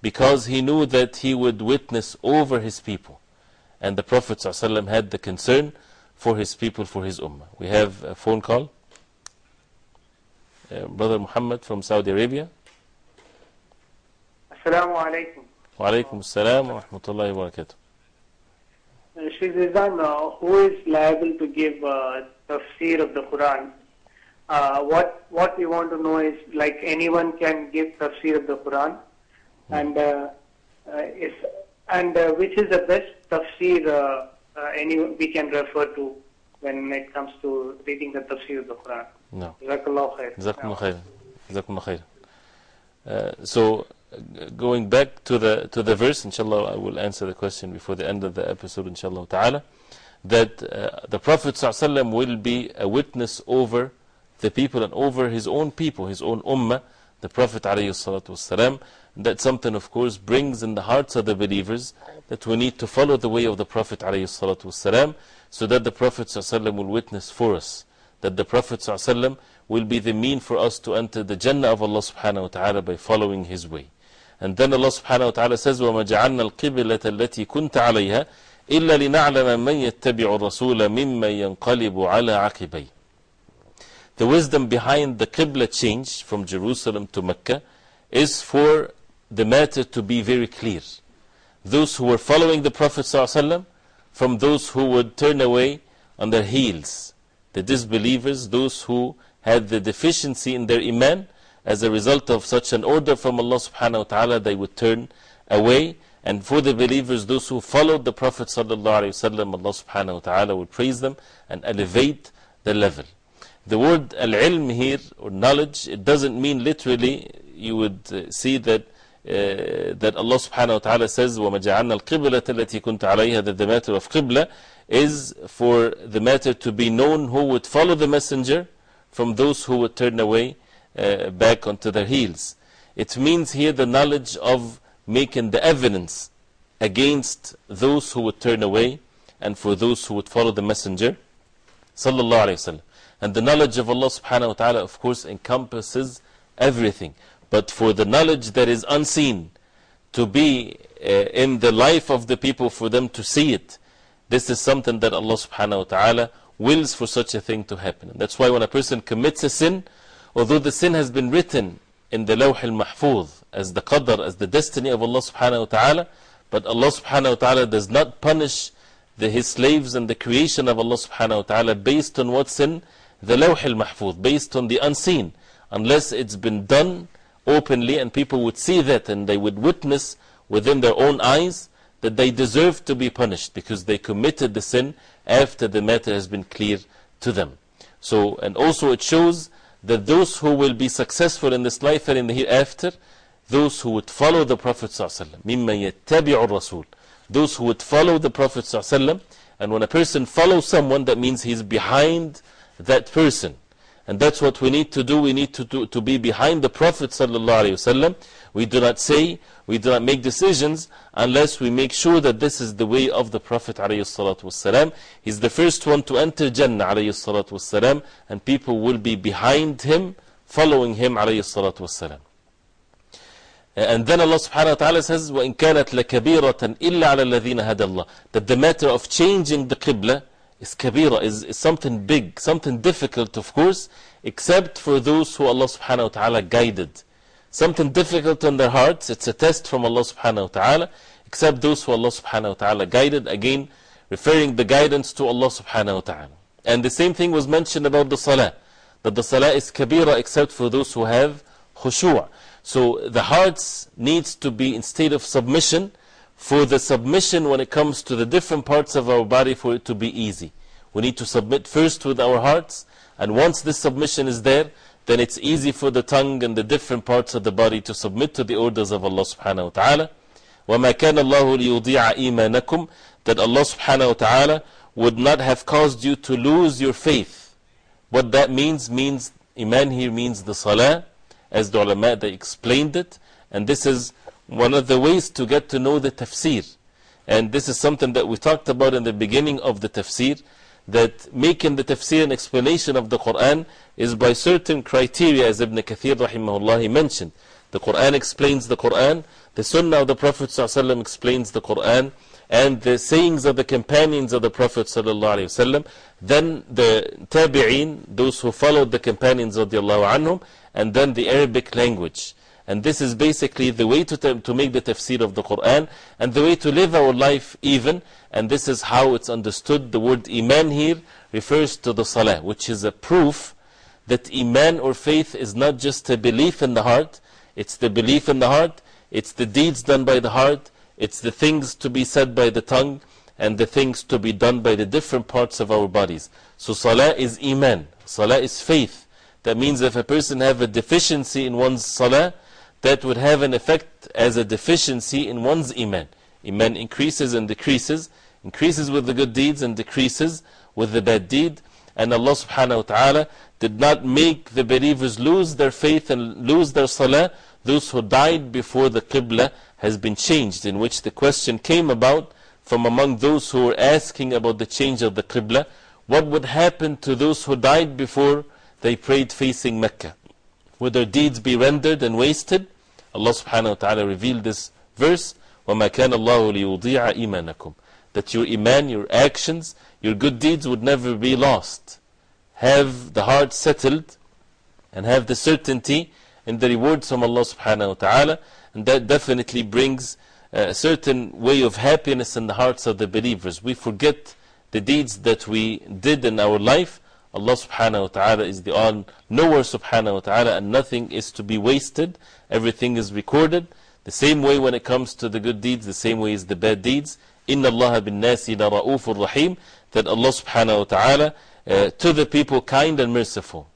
A: because he knew that he would witness over his people. And the Prophet ﷺ had the concern for his people, for his ummah. We have a phone call. Uh, Brother Muhammad from Saudi Arabia.
I: Assalamu alaikum.
A: Wa alaikum assalam wa rahmatullahi
I: wa barakatuh. Rizan, uh, who is liable to give uh, tafsir of the Quran? Uh, what what we want to know is like anyone can give tafsir of the Quran, and uh, uh, is and uh, which is the best tafsir uh, uh, any we can refer to when it comes to reading the tafsir of the Quran.
A: No.
I: Jazakallah khair.
A: Jazakumullah khairan. Jazakumullah khairan. Uh, so, going back to the, to the verse, inshallah, I will answer the question before the end of the episode, inshallah ta'ala, that uh, the Prophet ﷺ will be a witness over the people and over his own people, his own ummah, the Prophet ﷺ. That's something, of course, brings in the hearts of the believers that we need to follow the way of the Prophet ﷺ so that the Prophet ﷺ will witness for us. That the Prophet ﷺ will be the mean for us to enter the Jannah of Allah subhanahu wa ta'ala by following His way. And then Allah subhanahu wa ta'ala says, وَمَا جَعَلْنَا الْقِبْلَةَ الَّتِي كُنْتَ عَلَيْهَا إِلَّا لِنَعْلَمَ مَنْ يَتَّبِعُ الرَّسُولَ مِمَّنْ يَنْقَلِبُ عَلَى عَقِبَيْهِ The wisdom behind the Qibla change from Jerusalem to Mecca is for the matter to be very clear. Those who were following the Prophet ﷺ from those who would turn away on their heels. The disbelievers, those who had the deficiency in their Iman, as a result of such an order from Allah subhanahu wa ta'ala, they would turn away. And for the believers, those who followed the Prophet sallallahu alayhi wa Allah subhanahu wa ta'ala would praise them and elevate the level. The word al-ilm here, or knowledge, it doesn't mean literally, you would uh, see that uh, that Allah subhanahu wa ta'ala says, وَمَا جَعَلْنَا الْقِبْلَةَ الَّتِي كُنْتَ عَلَيْهَا That the matter of qibla is for the matter to be known who would follow the messenger from those who would turn away uh, back onto their heels. It means here the knowledge of making the evidence against those who would turn away and for those who would follow the messenger. Sallallahu Alaihi Wasallam. And the knowledge of Allah subhanahu wa ta'ala, of course, encompasses everything. But for the knowledge that is unseen to be uh, in the life of the people, for them to see it, this is something that Allah subhanahu wa ta'ala wills for such a thing to happen. And that's why when a person commits a sin, although the sin has been written in the Lawh al Mahfuz as the qadr, as the destiny of Allah subhanahu wa ta'ala, but Allah subhanahu wa ta'ala does not punish the, His slaves and the creation of Allah subhanahu wa ta'ala based on what's in the Lawh al Mahfuz, based on the unseen, unless it's been done openly and people would see that and they would witness within their own eyes that they deserve to be punished because they committed the sin after the matter has been clear to them. So, and also it shows that those who will be successful in this life and in the hereafter, those who would follow the Prophet ﷺ, مِمَّن يَتَّبِعُ الرَّسُولِ Those who would follow the Prophet ﷺ, and when a person follows someone, that means he's behind that person. And that's what we need to do. We need to, do, to be behind the Prophet ﷺ. We do not say, we do not make decisions unless we make sure that this is the way of the Prophet ﷺ. He's the first one to enter Jannah ﷺ, and people will be behind him, following him ﷺ. And then Allah subhanahu wa ta'ala says, وَإِن كَانَتْ لَكَبِيرَةً إِلَّا عَلَى الَّذِينَ هَدَى اللَّهِ That the matter of changing the Qibla is kabira, is, is something big, something difficult, of course, except for those who Allah subhanahu wa ta'ala guided. Something difficult in their hearts, it's a test from Allah subhanahu wa ta'ala, except those who Allah subhanahu wa ta'ala guided, again, referring the guidance to Allah subhanahu wa ta'ala. And the same thing was mentioned about the salah, that the salah is kabira except for those who have khushu'. So the hearts needs to be in state of submission, for the submission when it comes to the different parts of our body for it to be easy. We need to submit first with our hearts, and once this submission is there, then it's easy for the tongue and the different parts of the body to submit to the orders of Allah subhanahu wa ta'ala. وَمَا كَانَ اللَّهُ لِيُضِيعَ إِيمَانَكُمْ That Allah subhanahu wa ta'ala would not have caused you to lose your faith. What that means, means, Iman here means the salah, as the ulama they explained it, and this is one of the ways to get to know the tafsir. And this is something that we talked about in the beginning of the tafsir, that making the tafsir an explanation of the Quran is by certain criteria, as Ibn Kathir rahimahullah he mentioned. The Quran explains the Quran, the Sunnah of the Prophet ﷺ explains the Quran, and the sayings of the companions of the Prophet ﷺ. Then the tabi'een, those who followed the companions Allah and then the Arabic language. And this is basically the way to, to make the tafsir of the Quran and the way to live our life even. And this is how it's understood. The word Iman here refers to the Salah, which is a proof that Iman or faith is not just a belief in the heart, it's the belief in the heart, it's the deeds done by the heart, it's the things to be said by the tongue, and the things to be done by the different parts of our bodies. So Salah is Iman, Salah is faith. That means if a person have a deficiency in one's Salah, that would have an effect as a deficiency in one's Iman. Iman increases and decreases, increases with the good deeds and decreases with the bad deed. And Allah subhanahu wa ta'ala did not make the believers lose their faith and lose their salah. Those who died before the Qibla has been changed, in which the question came about from among those who were asking about the change of the Qibla. What would happen to those who died before they prayed facing Mecca? Would their deeds be rendered and wasted? Allah subhanahu wa ta'ala revealed this verse وَمَا كَانَ اللَّهُ لِيُضِيعَ إِيمَانَكُمْ That your Iman, your actions, your good deeds would never be lost. Have the heart settled and have the certainty in the rewards from Allah subhanahu wa ta'ala. And that definitely brings a certain way of happiness in the hearts of the believers. We forget the deeds that we did in our life. Allah subhanahu wa ta'ala is the all knower subhanahu wa ta'ala, and nothing is to be wasted. Everything is recorded. The same way when it comes to the good deeds, the same way is the bad deeds. Inna Allah bin nasi la ra'ufur rahim. That Allah subhanahu wa ta'ala uh, to the people kind and merciful.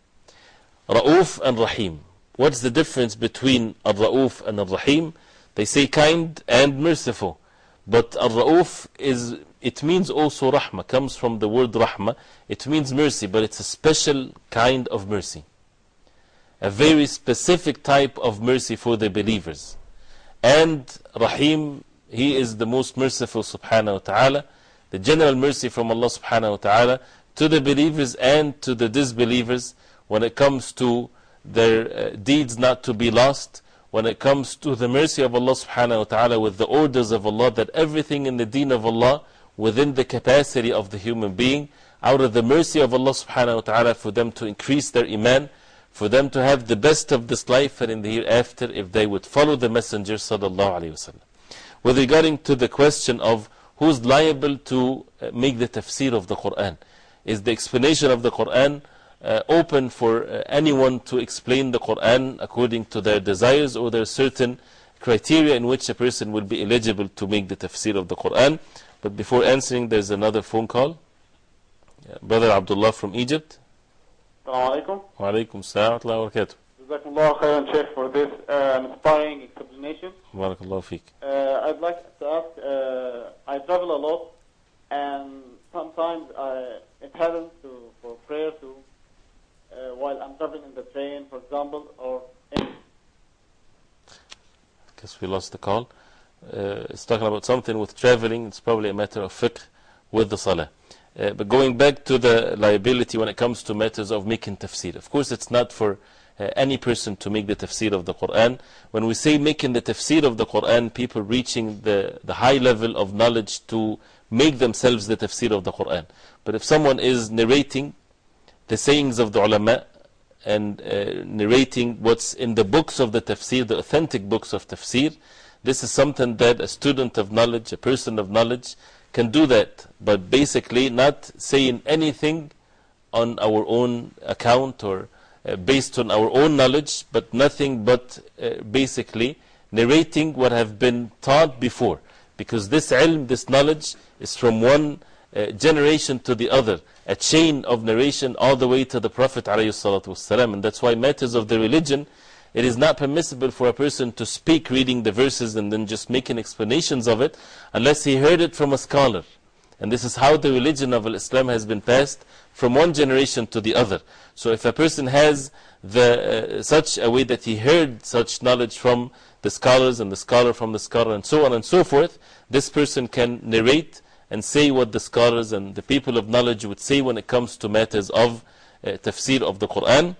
A: Ra'uf and Rahim. What's the difference between Al Ra'uf and Al Rahim? They say kind and merciful. But Al Ra'uf is, it means also Rahmah, comes from the word Rahmah. It means mercy, but it's a special kind of mercy. A very specific type of mercy for the believers. And Rahim, He is the most merciful subhanahu wa ta'ala. The general mercy from Allah subhanahu wa ta'ala to the believers and to the disbelievers when it comes to their uh, deeds not to be lost, when it comes to the mercy of Allah subhanahu wa ta'ala with the orders of Allah, that everything in the deen of Allah within the capacity of the human being, out of the mercy of Allah subhanahu wa ta'ala for them to increase their iman, for them to have the best of this life and in the hereafter if they would follow the Messenger sallallahu alayhi wa With regarding to the question of who's liable to uh, make the tafsir of the Quran, is the explanation of the Quran uh, open for uh, anyone to explain the Quran according to their desires or there are certain criteria in which a person will be eligible to make the tafsir of the Quran. But before answering, there's another phone call. Brother Abdullah from Egypt.
J: Assalamu alaikum.
A: Wa alaikum salam wa barakatuh.
J: Jazakumullah khairan, Sheikh, for this uh, inspiring explanation.
A: Barakallahu feek.
J: Uh, I'd like to ask, uh, I travel a lot and sometimes I, it happens to, for prayer to, uh, while I'm traveling in the train, for example, or
A: Guess we lost the call. Uh, it's talking about something with traveling. It's probably a matter of fiqh with the salah. Uh, but going back to the liability when it comes to matters of making tafsir. Of course, it's not for uh, any person to make the tafsir of the Quran. When we say making the tafsir of the Quran, people reaching the, the high level of knowledge to make themselves the tafsir of the Quran. But if someone is narrating the sayings of the ulama and uh, narrating what's in the books of the tafsir, the authentic books of tafsir, this is something that a student of knowledge, a person of knowledge, can do that. But basically, not saying anything on our own account or uh, based on our own knowledge, but nothing but uh, basically narrating what have been taught before. Because this ilm, this knowledge, is from one uh, generation to the other, a chain of narration all the way to the Prophet. ﷺ. And that's why matters of the religion, it is not permissible for a person to speak reading the verses and then just making explanations of it unless he heard it from a scholar. And this is how the religion of Islam has been passed from one generation to the other. So if a person has the, uh, such a way that he heard such knowledge from the scholars and the scholar from the scholar and so on and so forth, this person can narrate and say what the scholars and the people of knowledge would say when it comes to matters of uh, tafsir of the Quran.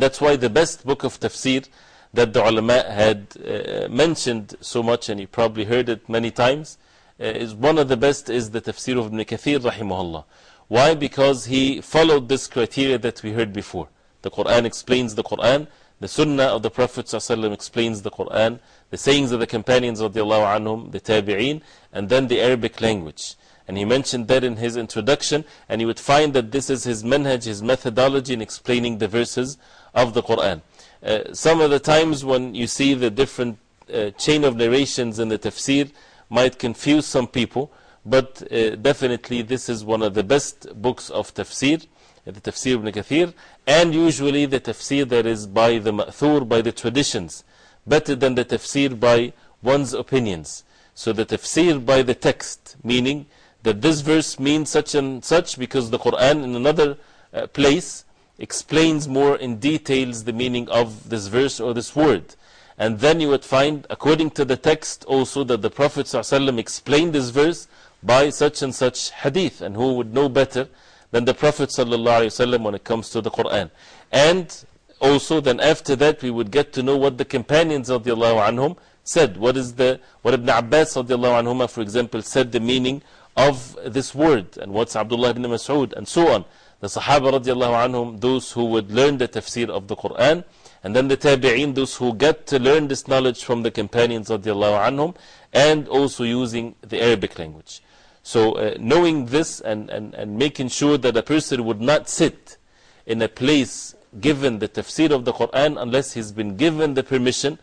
A: That's why the best book of tafsir that the ulama had uh, mentioned so much, and you probably heard it many times, uh, is one of the best is the tafsir of Ibn Kathir, rahimahullah. Why? Because he followed this criteria that we heard before. The Quran explains the Quran, The Sunnah of the Prophet explains the Quran, the sayings of the companions radiallahu anhum, the Tabi'een, and then the Arabic language. And he mentioned that in his introduction, and you would find that this is his manhaj, his methodology in explaining the verses of the Quran. Uh, some of the times when you see the different uh, chain of narrations in the tafsir might confuse some people, but uh, definitely this is one of the best books of tafsir, the tafsir ibn Kathir, and usually the tafsir that is by the ma'thur, by the traditions, better than the tafsir by one's opinions. So the tafsir by the text, meaning that this verse means such and such because the Quran in another place explains more in details the meaning of this verse or this word. And then you would find, according to the text, also that the Prophet ﷺ explained this verse by such and such hadith. And who would know better than the Prophet ﷺ when it comes to the Quran? And also, then after that, we would get to know what the companions of the anhum said. What is the, what Ibn Abbas anhuma, for example, said the meaning of this word, and what's Abdullah ibn Mas'ud, and so on. The Sahaba radiallahu anhum, those who would learn the tafsir of the Quran, and then the Tabi'een, those who get to learn this knowledge from the companions radiallahu anhum, and also using the Arabic language. So, uh, knowing this and, and, and making sure that a person would not sit in a place given the tafsir of the Quran unless he's been given the permission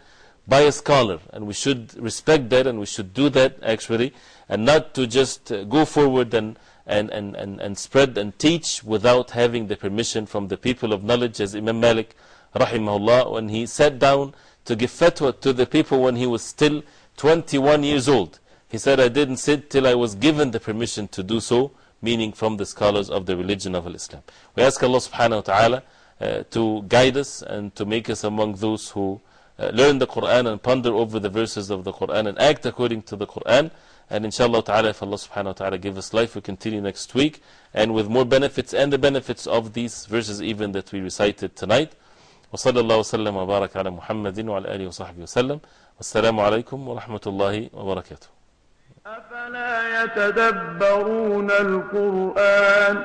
A: by a scholar. And we should respect that and we should do that actually and not to just uh, go forward and, and, and, and, and spread and teach without having the permission from the people of knowledge, as Imam Malik, rahimahullah, when he sat down to give fatwa to the people when he was still 21 years old. He said, I didn't sit till I was given the permission to do so, meaning from the scholars of the religion of Islam. We ask Allah subhanahu wa ta'ala uh, to guide us and to make us among those who uh, learn the Quran and ponder over the verses of the Quran and act according to the Quran. And inshallah ta'ala, if Allah subhanahu wa ta'ala give us life, we continue next week. And with more benefits and the benefits of these verses even that we recited tonight. وصلى الله وسلم وبارك على محمد وعلى آله وصحبه وسلم والسلام عليكم ورحمة الله وبركاته
K: أفلا يتدبرون القرآن